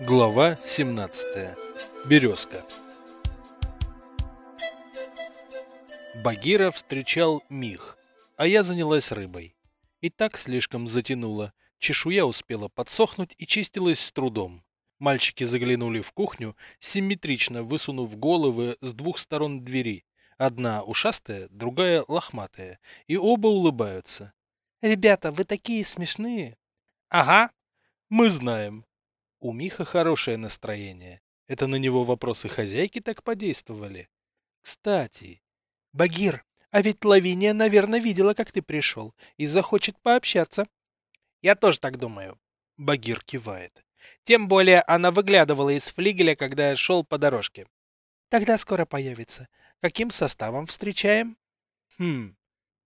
Глава 17. Березка. Багира встречал Мих, а я занялась рыбой. И так слишком затянуло. Чешуя успела подсохнуть и чистилась с трудом. Мальчики заглянули в кухню, симметрично высунув головы с двух сторон двери. Одна ушастая, другая лохматая. И оба улыбаются. «Ребята, вы такие смешные!» «Ага, мы знаем!» У Миха хорошее настроение. Это на него вопросы хозяйки так подействовали. Кстати, Багир, а ведь Лавиния, наверное, видела, как ты пришел, и захочет пообщаться. Я тоже так думаю. Багир кивает. Тем более она выглядывала из флигеля, когда я шел по дорожке. Тогда скоро появится. Каким составом встречаем? Хм.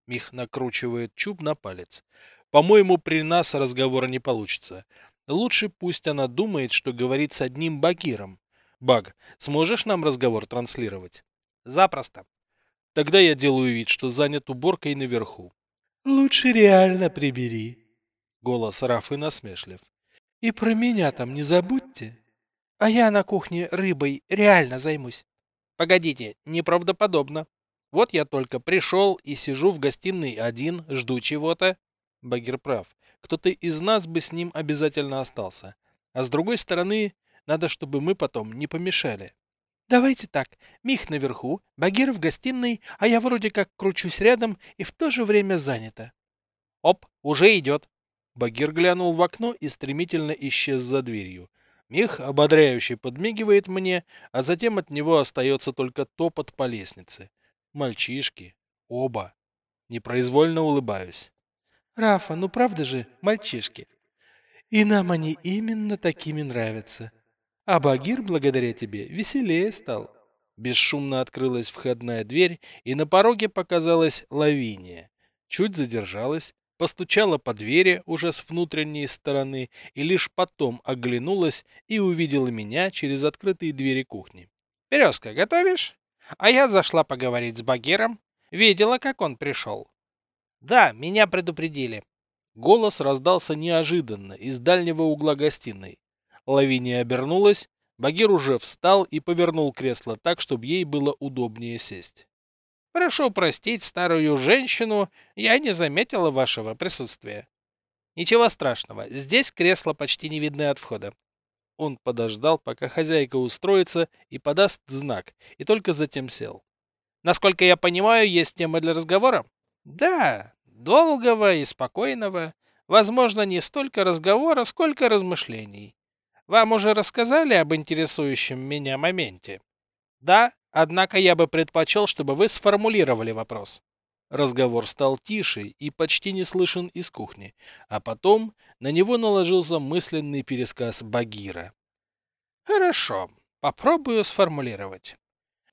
Мих накручивает чуб на палец. По-моему, при нас разговора не получится. Лучше пусть она думает, что говорит с одним Багиром. Баг, сможешь нам разговор транслировать? Запросто. Тогда я делаю вид, что занят уборкой наверху. Лучше реально прибери. Голос Рафы насмешлив. И про меня там не забудьте. А я на кухне рыбой реально займусь. Погодите, неправдоподобно. Вот я только пришел и сижу в гостиной один, жду чего-то. Багир прав кто-то из нас бы с ним обязательно остался. А с другой стороны, надо, чтобы мы потом не помешали. Давайте так, Мих наверху, Багир в гостиной, а я вроде как кручусь рядом и в то же время занята. Оп, уже идет. Багир глянул в окно и стремительно исчез за дверью. Мих ободряюще подмигивает мне, а затем от него остается только топот по лестнице. Мальчишки. Оба. Непроизвольно улыбаюсь. Рафа, ну правда же, мальчишки? И нам они именно такими нравятся. А Багир, благодаря тебе, веселее стал. Бесшумно открылась входная дверь, и на пороге показалась Лавиния. Чуть задержалась, постучала по двери уже с внутренней стороны и лишь потом оглянулась и увидела меня через открытые двери кухни. «Березка, готовишь?» А я зашла поговорить с Багиром. Видела, как он пришел. Да, меня предупредили. Голос раздался неожиданно из дальнего угла гостиной. Лавиния обернулась, Багир уже встал и повернул кресло так, чтобы ей было удобнее сесть. Прошу простить старую женщину, я не заметила вашего присутствия. Ничего страшного, здесь кресло почти не видно от входа. Он подождал, пока хозяйка устроится и подаст знак, и только затем сел. Насколько я понимаю, есть тема для разговора? Да, долгого и спокойного, возможно, не столько разговора, сколько размышлений. Вам уже рассказали об интересующем меня моменте? Да, однако я бы предпочел, чтобы вы сформулировали вопрос. Разговор стал тише и почти не слышен из кухни, а потом на него наложился мысленный пересказ Багира. Хорошо, попробую сформулировать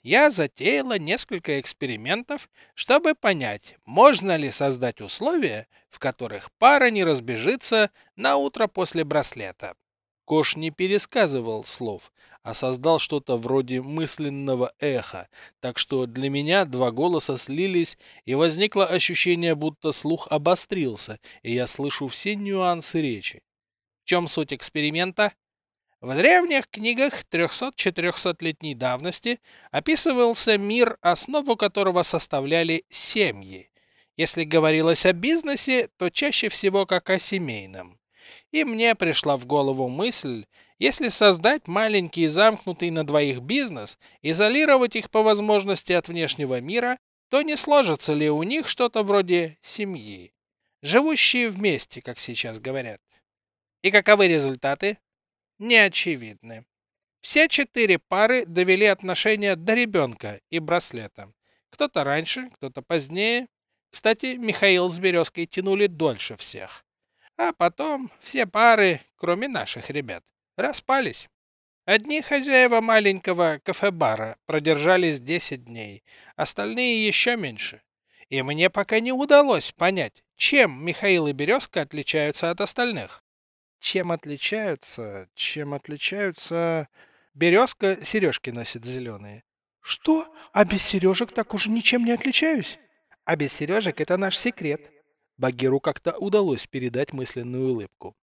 я затеяла несколько экспериментов, чтобы понять, можно ли создать условия, в которых пара не разбежится на утро после браслета. Кош не пересказывал слов, а создал что-то вроде мысленного эха, так что для меня два голоса слились, и возникло ощущение, будто слух обострился, и я слышу все нюансы речи. В чем суть эксперимента? В древних книгах 300-400-летней давности описывался мир, основу которого составляли семьи. Если говорилось о бизнесе, то чаще всего как о семейном. И мне пришла в голову мысль, если создать маленький замкнутый на двоих бизнес, изолировать их по возможности от внешнего мира, то не сложится ли у них что-то вроде семьи, живущие вместе, как сейчас говорят. И каковы результаты? Не очевидны. Все четыре пары довели отношения до ребенка и браслета. Кто-то раньше, кто-то позднее. Кстати, Михаил с Березкой тянули дольше всех. А потом все пары, кроме наших ребят, распались. Одни хозяева маленького кафе-бара продержались 10 дней, остальные еще меньше. И мне пока не удалось понять, чем Михаил и Березка отличаются от остальных. Чем отличаются? Чем отличаются? Березка сережки носит зеленые. Что? А без сережек так уже ничем не отличаюсь? А без сережек это наш секрет. Багиру как-то удалось передать мысленную улыбку.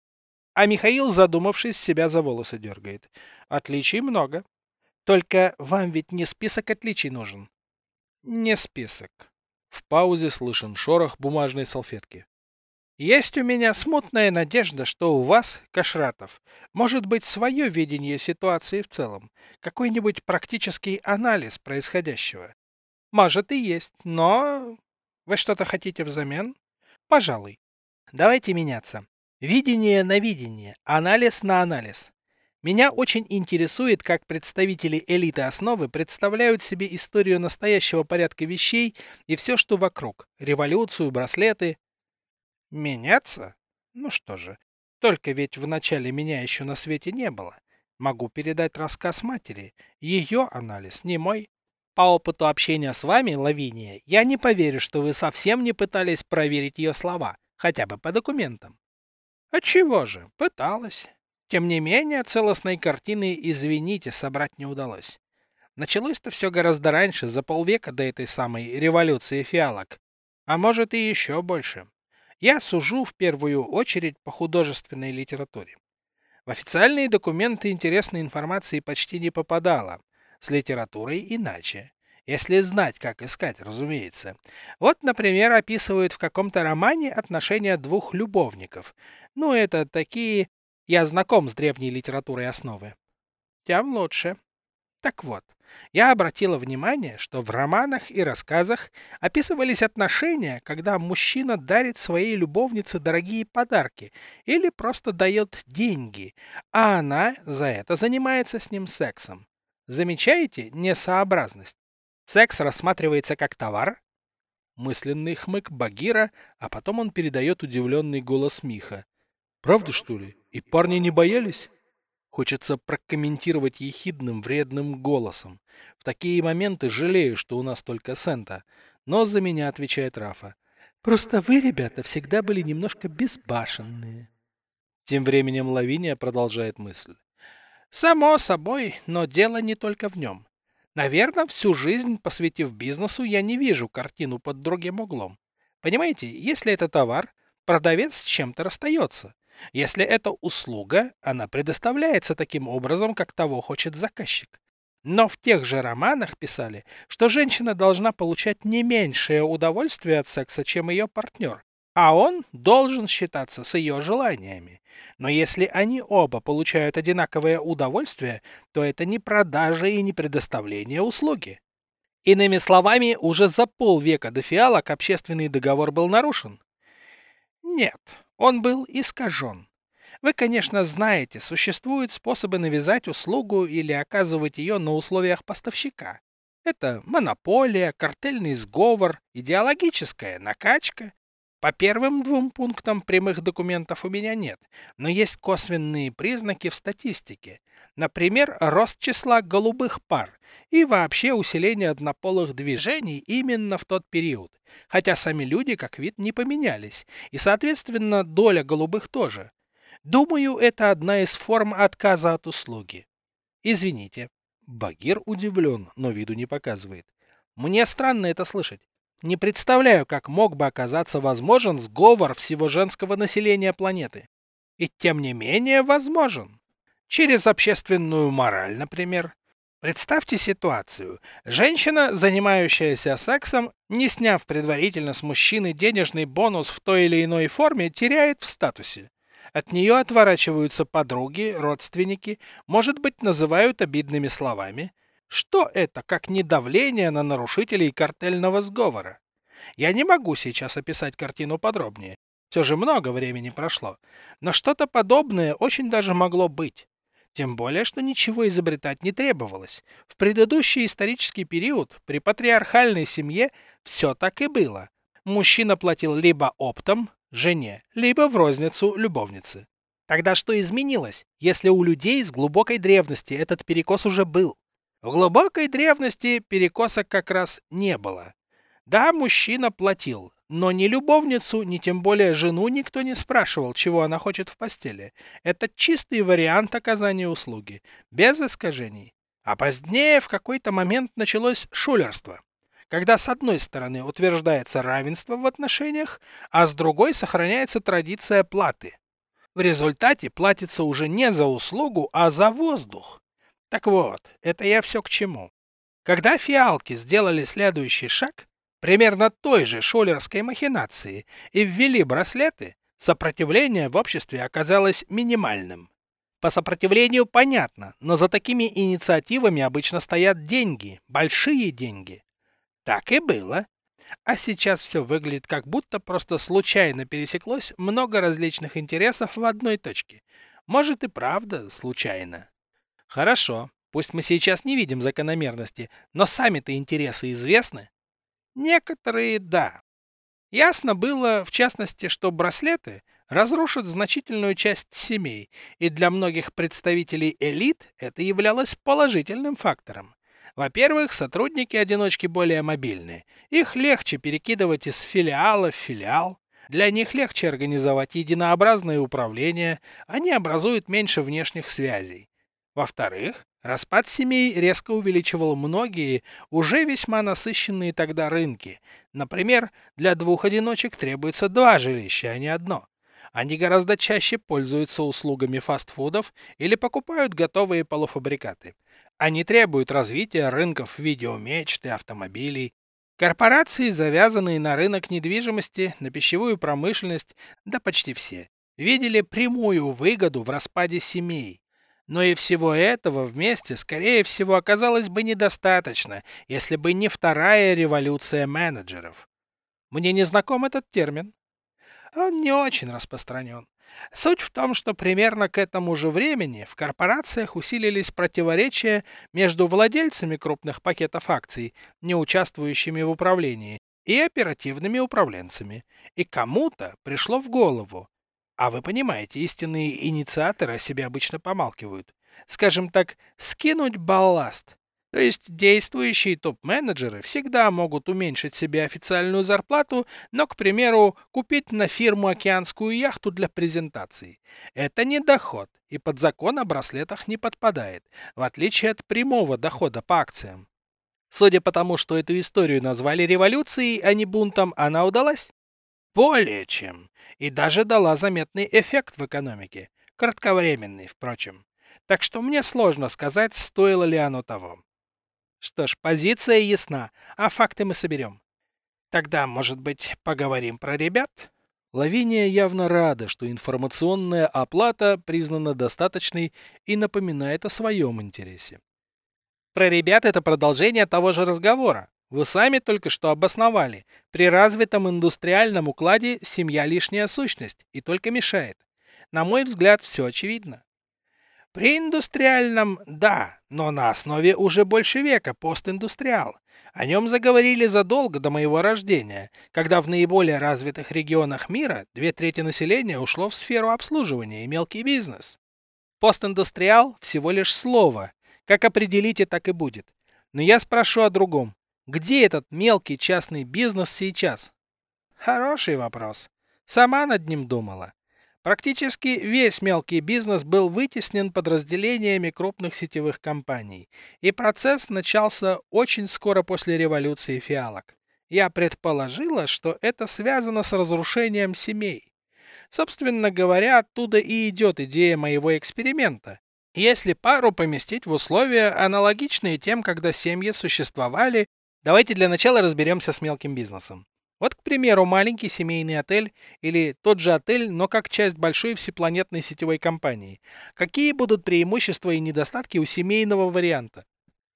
А Михаил, задумавшись, себя за волосы дергает. Отличий много. Только вам ведь не список отличий нужен. Не список. В паузе слышен шорох бумажной салфетки. Есть у меня смутная надежда, что у вас, Кашратов, может быть свое видение ситуации в целом, какой-нибудь практический анализ происходящего. Может и есть, но... Вы что-то хотите взамен? Пожалуй. Давайте меняться. Видение на видение, анализ на анализ. Меня очень интересует, как представители элиты основы представляют себе историю настоящего порядка вещей и все, что вокруг. Революцию, браслеты, Меняться? Ну что же, только ведь в начале меня еще на свете не было. Могу передать рассказ матери. Ее анализ, не мой. По опыту общения с вами, Лавиния, я не поверю, что вы совсем не пытались проверить ее слова, хотя бы по документам. А чего же, пыталась. Тем не менее, целостной картины, извините, собрать не удалось. Началось-то все гораздо раньше, за полвека до этой самой революции фиалок. А может и еще больше. Я сужу в первую очередь по художественной литературе. В официальные документы интересной информации почти не попадало. С литературой иначе. Если знать, как искать, разумеется. Вот, например, описывают в каком-то романе отношения двух любовников. Ну, это такие... Я знаком с древней литературой основы. Тем лучше. Так вот, я обратила внимание, что в романах и рассказах описывались отношения, когда мужчина дарит своей любовнице дорогие подарки или просто дает деньги, а она за это занимается с ним сексом. Замечаете несообразность? Секс рассматривается как товар? Мысленный хмык Багира, а потом он передает удивленный голос Миха. Правда, что ли? И парни не боялись? Хочется прокомментировать ехидным, вредным голосом. В такие моменты жалею, что у нас только Сента. Но за меня отвечает Рафа. Просто вы, ребята, всегда были немножко безбашенные. Тем временем Лавиния продолжает мысль. Само собой, но дело не только в нем. Наверное, всю жизнь, посвятив бизнесу, я не вижу картину под другим углом. Понимаете, если это товар, продавец с чем-то расстается. Если это услуга, она предоставляется таким образом, как того хочет заказчик. Но в тех же романах писали, что женщина должна получать не меньшее удовольствие от секса, чем ее партнер, а он должен считаться с ее желаниями. Но если они оба получают одинаковое удовольствие, то это не продажа и не предоставление услуги. Иными словами, уже за полвека до фиалок общественный договор был нарушен. Нет, он был искажен. Вы, конечно, знаете, существуют способы навязать услугу или оказывать ее на условиях поставщика. Это монополия, картельный сговор, идеологическая накачка. По первым двум пунктам прямых документов у меня нет, но есть косвенные признаки в статистике. Например, рост числа голубых пар и вообще усиление однополых движений именно в тот период хотя сами люди как вид не поменялись, и, соответственно, доля голубых тоже. Думаю, это одна из форм отказа от услуги. Извините. Багир удивлен, но виду не показывает. Мне странно это слышать. Не представляю, как мог бы оказаться возможен сговор всего женского населения планеты. И тем не менее возможен. Через общественную мораль, например. Представьте ситуацию. Женщина, занимающаяся сексом, не сняв предварительно с мужчины денежный бонус в той или иной форме, теряет в статусе. От нее отворачиваются подруги, родственники, может быть, называют обидными словами. Что это, как не давление на нарушителей картельного сговора? Я не могу сейчас описать картину подробнее. Все же много времени прошло. Но что-то подобное очень даже могло быть. Тем более, что ничего изобретать не требовалось. В предыдущий исторический период при патриархальной семье все так и было. Мужчина платил либо оптом, жене, либо в розницу любовнице. Тогда что изменилось, если у людей с глубокой древности этот перекос уже был? В глубокой древности перекоса как раз не было. Да, мужчина платил, но ни любовницу, ни тем более жену никто не спрашивал, чего она хочет в постели. Это чистый вариант оказания услуги, без искажений. А позднее в какой-то момент началось шулерство, когда с одной стороны утверждается равенство в отношениях, а с другой сохраняется традиция платы. В результате платится уже не за услугу, а за воздух. Так вот, это я все к чему. Когда фиалки сделали следующий шаг, примерно той же шулерской махинации, и ввели браслеты, сопротивление в обществе оказалось минимальным. По сопротивлению понятно, но за такими инициативами обычно стоят деньги, большие деньги. Так и было. А сейчас все выглядит как будто просто случайно пересеклось много различных интересов в одной точке. Может и правда случайно. Хорошо, пусть мы сейчас не видим закономерности, но сами-то интересы известны. Некоторые – да. Ясно было, в частности, что браслеты разрушат значительную часть семей, и для многих представителей элит это являлось положительным фактором. Во-первых, сотрудники-одиночки более мобильные. Их легче перекидывать из филиала в филиал. Для них легче организовать единообразное управление, они образуют меньше внешних связей. Во-вторых, распад семей резко увеличивал многие уже весьма насыщенные тогда рынки. Например, для двух одиночек требуется два жилища, а не одно. Они гораздо чаще пользуются услугами фастфудов или покупают готовые полуфабрикаты. Они требуют развития рынков видеомечт и автомобилей. Корпорации, завязанные на рынок недвижимости, на пищевую промышленность, да почти все, видели прямую выгоду в распаде семей. Но и всего этого вместе, скорее всего, оказалось бы недостаточно, если бы не вторая революция менеджеров. Мне не знаком этот термин. Он не очень распространен. Суть в том, что примерно к этому же времени в корпорациях усилились противоречия между владельцами крупных пакетов акций, не участвующими в управлении, и оперативными управленцами. И кому-то пришло в голову, а вы понимаете, истинные инициаторы о себе обычно помалкивают. Скажем так, скинуть балласт. То есть действующие топ-менеджеры всегда могут уменьшить себе официальную зарплату, но, к примеру, купить на фирму океанскую яхту для презентации. Это не доход и под закон о браслетах не подпадает, в отличие от прямого дохода по акциям. Судя по тому, что эту историю назвали революцией, а не бунтом, она удалась? Более чем. И даже дала заметный эффект в экономике. Кратковременный, впрочем. Так что мне сложно сказать, стоило ли оно того. Что ж, позиция ясна, а факты мы соберем. Тогда, может быть, поговорим про ребят? Лавиния явно рада, что информационная оплата признана достаточной и напоминает о своем интересе. Про ребят это продолжение того же разговора. Вы сами только что обосновали. При развитом индустриальном укладе семья лишняя сущность и только мешает. На мой взгляд, все очевидно. При индустриальном – да, но на основе уже больше века постиндустриал. О нем заговорили задолго до моего рождения, когда в наиболее развитых регионах мира две трети населения ушло в сферу обслуживания и мелкий бизнес. Постиндустриал – всего лишь слово. Как определите, так и будет. Но я спрошу о другом. Где этот мелкий частный бизнес сейчас? Хороший вопрос. Сама над ним думала. Практически весь мелкий бизнес был вытеснен подразделениями крупных сетевых компаний, и процесс начался очень скоро после революции фиалок. Я предположила, что это связано с разрушением семей. Собственно говоря, оттуда и идет идея моего эксперимента. Если пару поместить в условия, аналогичные тем, когда семьи существовали Давайте для начала разберемся с мелким бизнесом. Вот, к примеру, маленький семейный отель или тот же отель, но как часть большой всепланетной сетевой компании. Какие будут преимущества и недостатки у семейного варианта?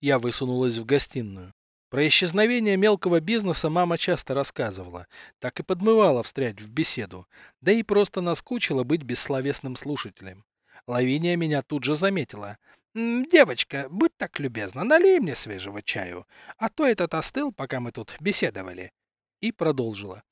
Я высунулась в гостиную. Про исчезновение мелкого бизнеса мама часто рассказывала, так и подмывала встрять в беседу, да и просто наскучила быть бессловесным слушателем. Лавиния меня тут же заметила. «Девочка, будь так любезна, налей мне свежего чаю, а то этот остыл, пока мы тут беседовали». И продолжила.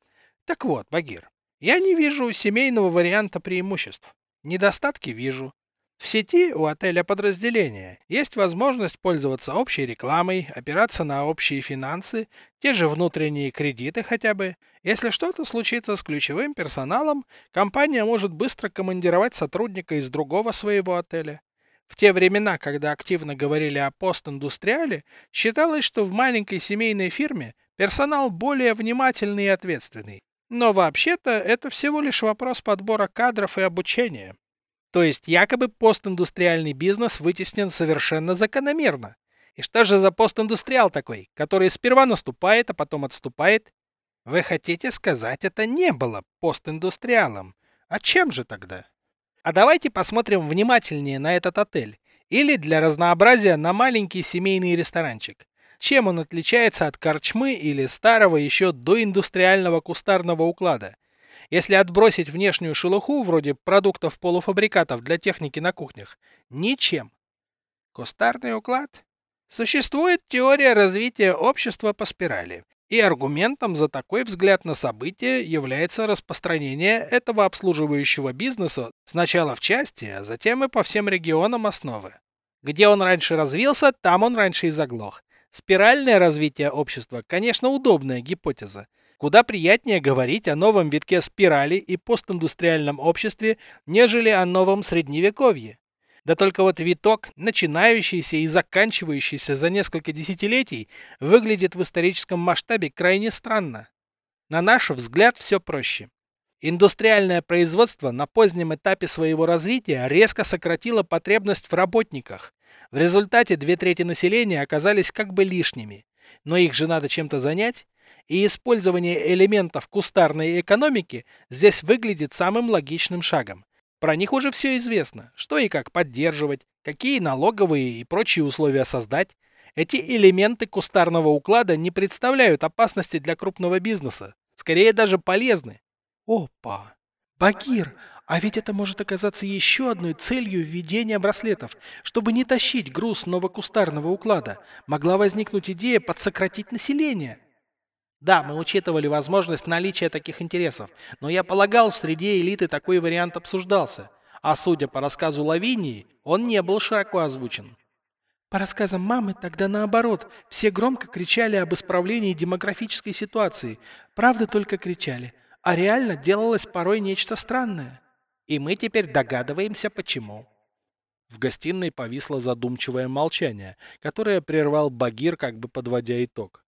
«Так вот, Багир, я не вижу семейного варианта преимуществ. Недостатки вижу. В сети у отеля подразделения есть возможность пользоваться общей рекламой, опираться на общие финансы, те же внутренние кредиты хотя бы. Если что-то случится с ключевым персоналом, компания может быстро командировать сотрудника из другого своего отеля. В те времена, когда активно говорили о постиндустриале, считалось, что в маленькой семейной фирме персонал более внимательный и ответственный. Но вообще-то это всего лишь вопрос подбора кадров и обучения. То есть якобы постиндустриальный бизнес вытеснен совершенно закономерно. И что же за постиндустриал такой, который сперва наступает, а потом отступает? Вы хотите сказать, это не было постиндустриалом? А чем же тогда? А давайте посмотрим внимательнее на этот отель. Или для разнообразия на маленький семейный ресторанчик. Чем он отличается от корчмы или старого еще доиндустриального кустарного уклада? Если отбросить внешнюю шелуху, вроде продуктов-полуфабрикатов для техники на кухнях, ничем. Кустарный уклад? Существует теория развития общества по спирали. И аргументом за такой взгляд на события является распространение этого обслуживающего бизнеса сначала в части, а затем и по всем регионам основы. Где он раньше развился, там он раньше и заглох. Спиральное развитие общества, конечно, удобная гипотеза. Куда приятнее говорить о новом витке спирали и постиндустриальном обществе, нежели о новом средневековье. Да только вот виток, начинающийся и заканчивающийся за несколько десятилетий, выглядит в историческом масштабе крайне странно. На наш взгляд все проще. Индустриальное производство на позднем этапе своего развития резко сократило потребность в работниках. В результате две трети населения оказались как бы лишними, но их же надо чем-то занять, и использование элементов кустарной экономики здесь выглядит самым логичным шагом. Про них уже все известно, что и как поддерживать, какие налоговые и прочие условия создать. Эти элементы кустарного уклада не представляют опасности для крупного бизнеса, скорее даже полезны. Опа! Багир, а ведь это может оказаться еще одной целью введения браслетов. Чтобы не тащить груз новокустарного уклада, могла возникнуть идея подсократить население. Да, мы учитывали возможность наличия таких интересов, но я полагал, в среде элиты такой вариант обсуждался, а судя по рассказу Лавинии, он не был широко озвучен. По рассказам мамы, тогда наоборот, все громко кричали об исправлении демографической ситуации, правда только кричали, а реально делалось порой нечто странное. И мы теперь догадываемся, почему. В гостиной повисло задумчивое молчание, которое прервал Багир, как бы подводя итог.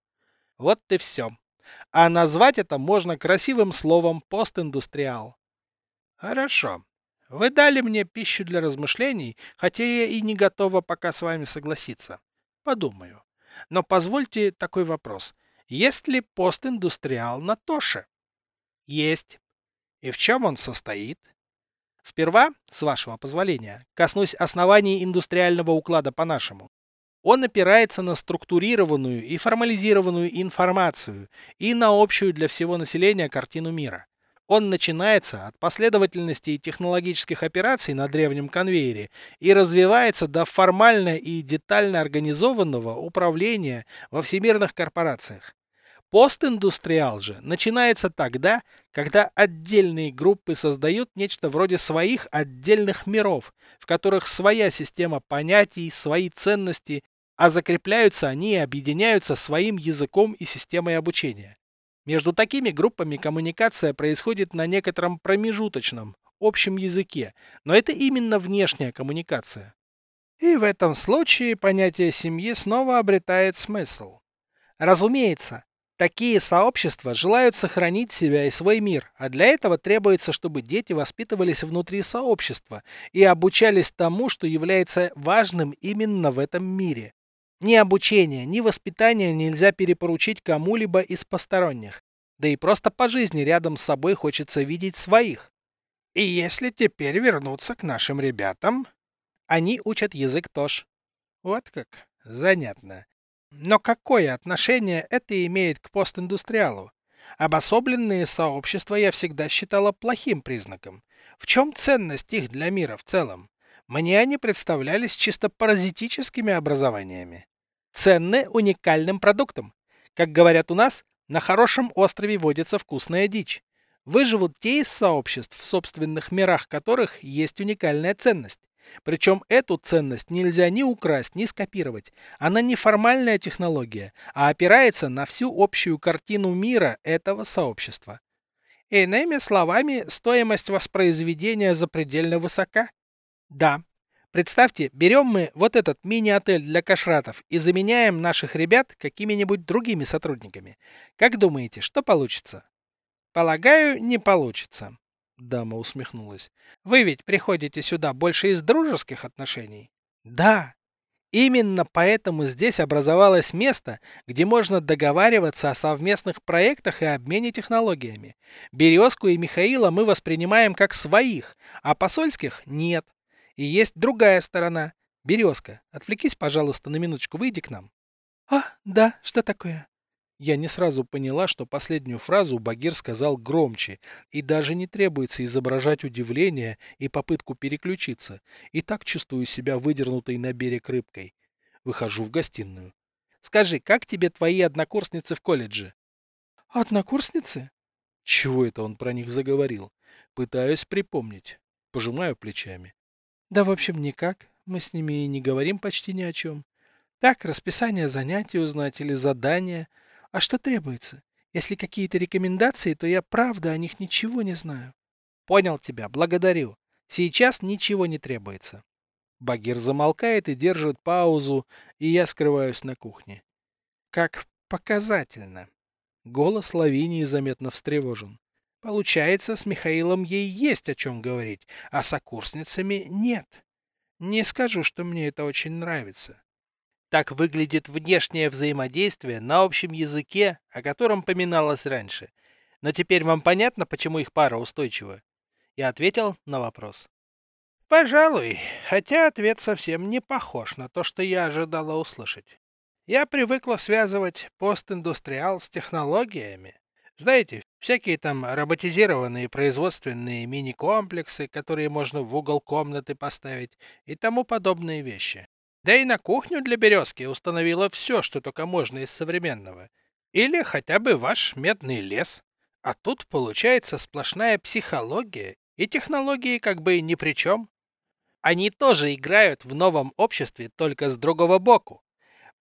Вот и все. А назвать это можно красивым словом постиндустриал. Хорошо. Вы дали мне пищу для размышлений, хотя я и не готова пока с вами согласиться. Подумаю. Но позвольте такой вопрос. Есть ли постиндустриал на Тоше? Есть. И в чем он состоит? Сперва, с вашего позволения, коснусь оснований индустриального уклада по-нашему. Он опирается на структурированную и формализированную информацию и на общую для всего населения картину мира. Он начинается от последовательности технологических операций на древнем конвейере и развивается до формально и детально организованного управления во всемирных корпорациях. Постиндустриал же начинается тогда, когда отдельные группы создают нечто вроде своих отдельных миров, в которых своя система понятий, свои ценности, а закрепляются они и объединяются своим языком и системой обучения. Между такими группами коммуникация происходит на некотором промежуточном, общем языке, но это именно внешняя коммуникация. И в этом случае понятие семьи снова обретает смысл. Разумеется, Такие сообщества желают сохранить себя и свой мир, а для этого требуется, чтобы дети воспитывались внутри сообщества и обучались тому, что является важным именно в этом мире. Ни обучение, ни воспитание нельзя перепоручить кому-либо из посторонних. Да и просто по жизни рядом с собой хочется видеть своих. И если теперь вернуться к нашим ребятам, они учат язык тоже. Вот как. Занятно. Но какое отношение это имеет к постиндустриалу? Обособленные сообщества я всегда считала плохим признаком. В чем ценность их для мира в целом? Мне они представлялись чисто паразитическими образованиями. Ценны уникальным продуктом. Как говорят у нас, на хорошем острове водится вкусная дичь. Выживут те из сообществ, в собственных мирах которых есть уникальная ценность. Причем эту ценность нельзя ни украсть, ни скопировать. Она не формальная технология, а опирается на всю общую картину мира этого сообщества. Иными словами, стоимость воспроизведения запредельно высока. Да, представьте, берем мы вот этот мини-отель для кашратов и заменяем наших ребят какими-нибудь другими сотрудниками. Как думаете, что получится? Полагаю, не получится. Дама усмехнулась. Вы ведь приходите сюда больше из дружеских отношений? Да. Именно поэтому здесь образовалось место, где можно договариваться о совместных проектах и обмене технологиями. Березку и Михаила мы воспринимаем как своих, а посольских нет. И есть другая сторона. Березка, отвлекись, пожалуйста, на минуточку, выйди к нам. А, да, что такое? Я не сразу поняла, что последнюю фразу Багир сказал громче, и даже не требуется изображать удивление и попытку переключиться. И так чувствую себя выдернутой на берег рыбкой. Выхожу в гостиную. Скажи, как тебе твои однокурсницы в колледже? Однокурсницы? Чего это он про них заговорил? Пытаюсь припомнить. Пожимаю плечами. Да, в общем, никак. Мы с ними и не говорим почти ни о чем. Так, расписание занятий узнать или задания – а что требуется? Если какие-то рекомендации, то я правда о них ничего не знаю. Понял тебя, благодарю. Сейчас ничего не требуется. Багир замолкает и держит паузу, и я скрываюсь на кухне. Как показательно. Голос Лавинии заметно встревожен. Получается, с Михаилом ей есть о чем говорить, а с окурсницами нет. Не скажу, что мне это очень нравится. Так выглядит внешнее взаимодействие на общем языке, о котором поминалось раньше. Но теперь вам понятно, почему их пара устойчива? Я ответил на вопрос. Пожалуй, хотя ответ совсем не похож на то, что я ожидала услышать. Я привыкла связывать постиндустриал с технологиями. Знаете, всякие там роботизированные производственные мини-комплексы, которые можно в угол комнаты поставить и тому подобные вещи. Да и на кухню для березки установила все, что только можно из современного. Или хотя бы ваш медный лес. А тут получается сплошная психология, и технологии как бы ни при чем. Они тоже играют в новом обществе, только с другого боку.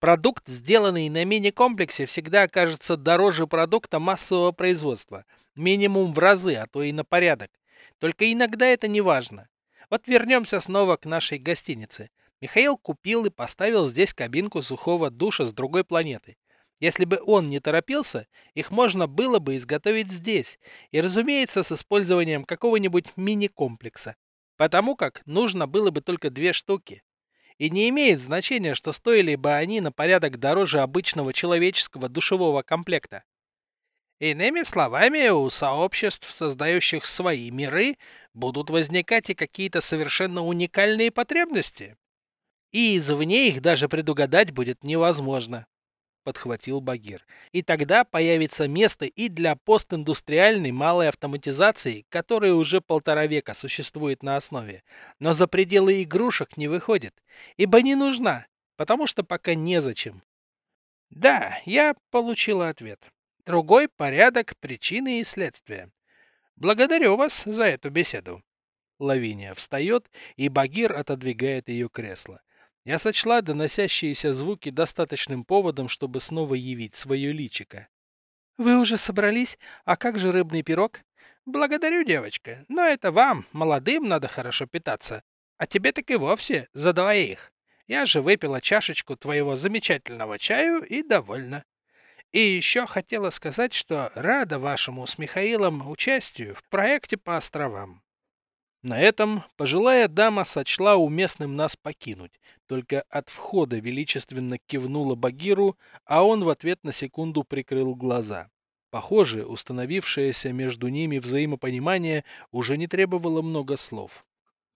Продукт, сделанный на мини-комплексе, всегда окажется дороже продукта массового производства. Минимум в разы, а то и на порядок. Только иногда это не важно. Вот вернемся снова к нашей гостинице. Михаил купил и поставил здесь кабинку сухого душа с другой планеты. Если бы он не торопился, их можно было бы изготовить здесь, и, разумеется, с использованием какого-нибудь мини-комплекса, потому как нужно было бы только две штуки. И не имеет значения, что стоили бы они на порядок дороже обычного человеческого душевого комплекта. Иными словами, у сообществ, создающих свои миры, будут возникать и какие-то совершенно уникальные потребности, и извне их даже предугадать будет невозможно, подхватил Багир. И тогда появится место и для постиндустриальной малой автоматизации, которая уже полтора века существует на основе, но за пределы игрушек не выходит, ибо не нужна, потому что пока незачем. Да, я получила ответ. Другой порядок причины и следствия. Благодарю вас за эту беседу. Лавиния встает, и Багир отодвигает ее кресло. Я сочла доносящиеся звуки достаточным поводом, чтобы снова явить свое личико. «Вы уже собрались? А как же рыбный пирог?» «Благодарю, девочка, но это вам, молодым, надо хорошо питаться. А тебе так и вовсе, за двоих. Я же выпила чашечку твоего замечательного чаю и довольна. И еще хотела сказать, что рада вашему с Михаилом участию в проекте по островам. На этом пожилая дама сочла уместным нас покинуть, только от входа величественно кивнула Багиру, а он в ответ на секунду прикрыл глаза. Похоже, установившееся между ними взаимопонимание уже не требовало много слов.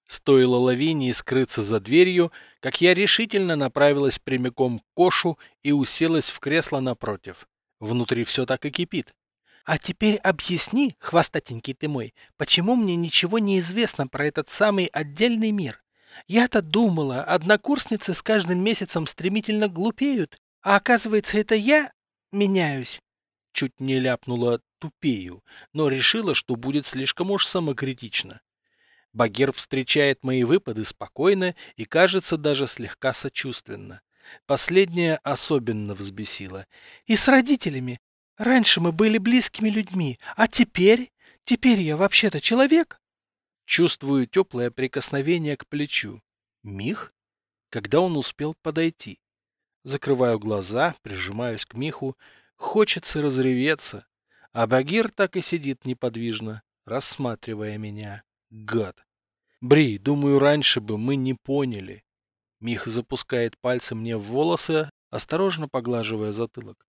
Стоило Лавинии скрыться за дверью, как я решительно направилась прямиком к Кошу и уселась в кресло напротив. Внутри все так и кипит. А теперь объясни, хвостатенький ты мой, почему мне ничего не известно про этот самый отдельный мир? Я-то думала, однокурсницы с каждым месяцем стремительно глупеют, а оказывается, это я меняюсь. Чуть не ляпнула тупею, но решила, что будет слишком уж самокритично. Багир встречает мои выпады спокойно и, кажется, даже слегка сочувственно. Последнее особенно взбесило. И с родителями. Раньше мы были близкими людьми, а теперь... Теперь я вообще-то человек. Чувствую теплое прикосновение к плечу. Мих? Когда он успел подойти? Закрываю глаза, прижимаюсь к Миху. Хочется разреветься. А Багир так и сидит неподвижно, рассматривая меня. Гад. Бри, думаю, раньше бы мы не поняли. Мих запускает пальцы мне в волосы, осторожно поглаживая затылок.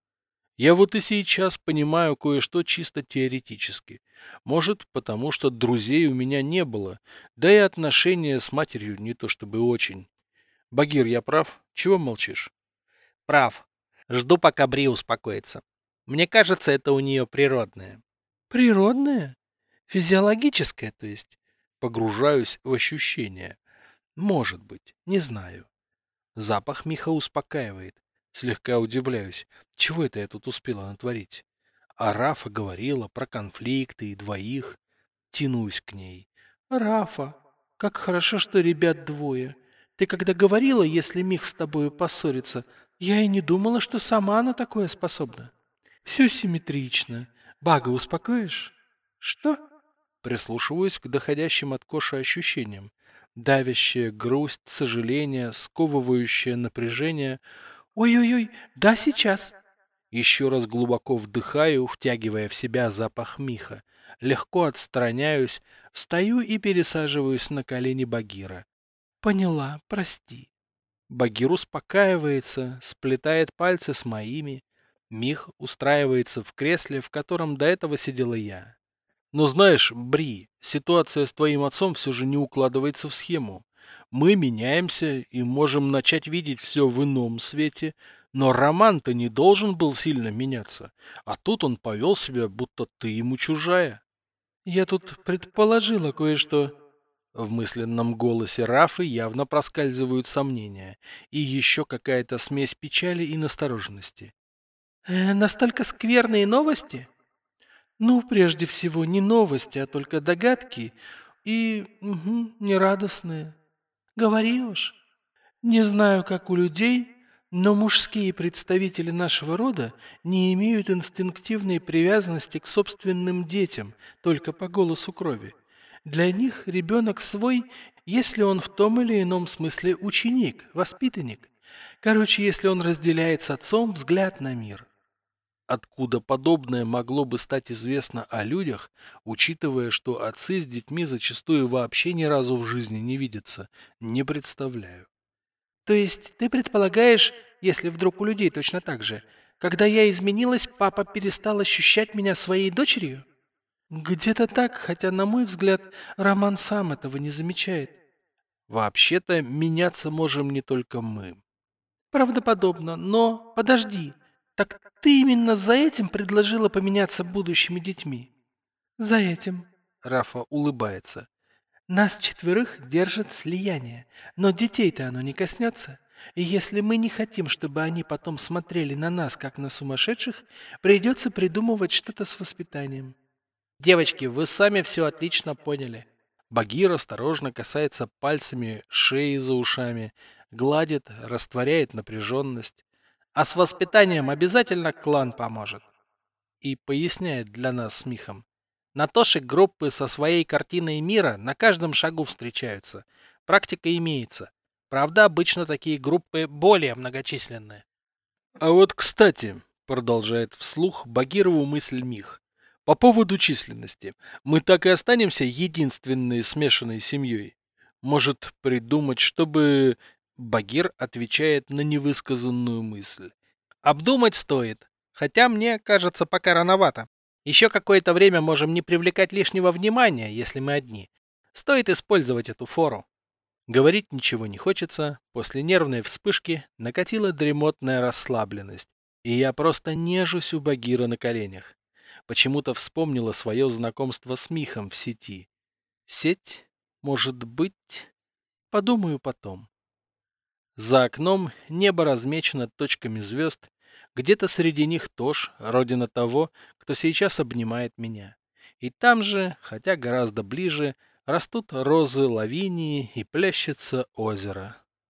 Я вот и сейчас понимаю кое-что чисто теоретически. Может, потому что друзей у меня не было, да и отношения с матерью не то чтобы очень. Багир, я прав? Чего молчишь? Прав. Жду, пока Бри успокоится. Мне кажется, это у нее природное. Природное? Физиологическое, то есть? Погружаюсь в ощущения. Может быть, не знаю. Запах Миха успокаивает. Слегка удивляюсь, чего это я тут успела натворить. А Рафа говорила про конфликты и двоих. Тянусь к ней. Рафа, как хорошо, что ребят двое. Ты когда говорила, если Мих с тобой поссорится, я и не думала, что сама она такое способна. Все симметрично. Бага, успокоишь? Что? Прислушиваюсь к доходящим от Коши ощущениям. Давящая грусть, сожаление, сковывающее напряжение — Ой-ой-ой, да сейчас. Еще раз глубоко вдыхаю, втягивая в себя запах миха. Легко отстраняюсь, встаю и пересаживаюсь на колени Багира. Поняла, прости. Багир успокаивается, сплетает пальцы с моими. Мих устраивается в кресле, в котором до этого сидела я. Но знаешь, Бри, ситуация с твоим отцом все же не укладывается в схему. Мы меняемся и можем начать видеть все в ином свете, но Роман-то не должен был сильно меняться, а тут он повел себя, будто ты ему чужая. Я тут предположила кое-что. В мысленном голосе Рафы явно проскальзывают сомнения и еще какая-то смесь печали и настороженности. Э, настолько скверные новости? Ну, прежде всего, не новости, а только догадки и угу, нерадостные. Говори уж. Не знаю, как у людей, но мужские представители нашего рода не имеют инстинктивной привязанности к собственным детям только по голосу крови. Для них ребенок свой, если он в том или ином смысле ученик, воспитанник. Короче, если он разделяет с отцом взгляд на мир. Откуда подобное могло бы стать известно о людях, учитывая, что отцы с детьми зачастую вообще ни разу в жизни не видятся, не представляю. То есть ты предполагаешь, если вдруг у людей точно так же, когда я изменилась, папа перестал ощущать меня своей дочерью? Где-то так, хотя, на мой взгляд, Роман сам этого не замечает. Вообще-то меняться можем не только мы. Правдоподобно, но подожди, так ты именно за этим предложила поменяться будущими детьми? За этим. Рафа улыбается. Нас четверых держит слияние, но детей-то оно не коснется. И если мы не хотим, чтобы они потом смотрели на нас, как на сумасшедших, придется придумывать что-то с воспитанием. Девочки, вы сами все отлично поняли. Багир осторожно касается пальцами шеи за ушами, гладит, растворяет напряженность. А с воспитанием обязательно клан поможет. И поясняет для нас с Михом. На Тоше группы со своей картиной мира на каждом шагу встречаются. Практика имеется. Правда, обычно такие группы более многочисленные. А вот, кстати, продолжает вслух Багирову мысль Мих. По поводу численности. Мы так и останемся единственной смешанной семьей. Может придумать, чтобы Багир отвечает на невысказанную мысль. Обдумать стоит, хотя мне кажется пока рановато. Еще какое-то время можем не привлекать лишнего внимания, если мы одни. Стоит использовать эту фору. Говорить ничего не хочется, после нервной вспышки накатила дремотная расслабленность, и я просто нежусь у Багира на коленях. Почему-то вспомнила свое знакомство с Михом в сети. Сеть? Может быть? Подумаю потом. За окном небо размечено точками звезд, где-то среди них тоже родина того, кто сейчас обнимает меня. И там же, хотя гораздо ближе, растут розы лавинии и плещется озеро.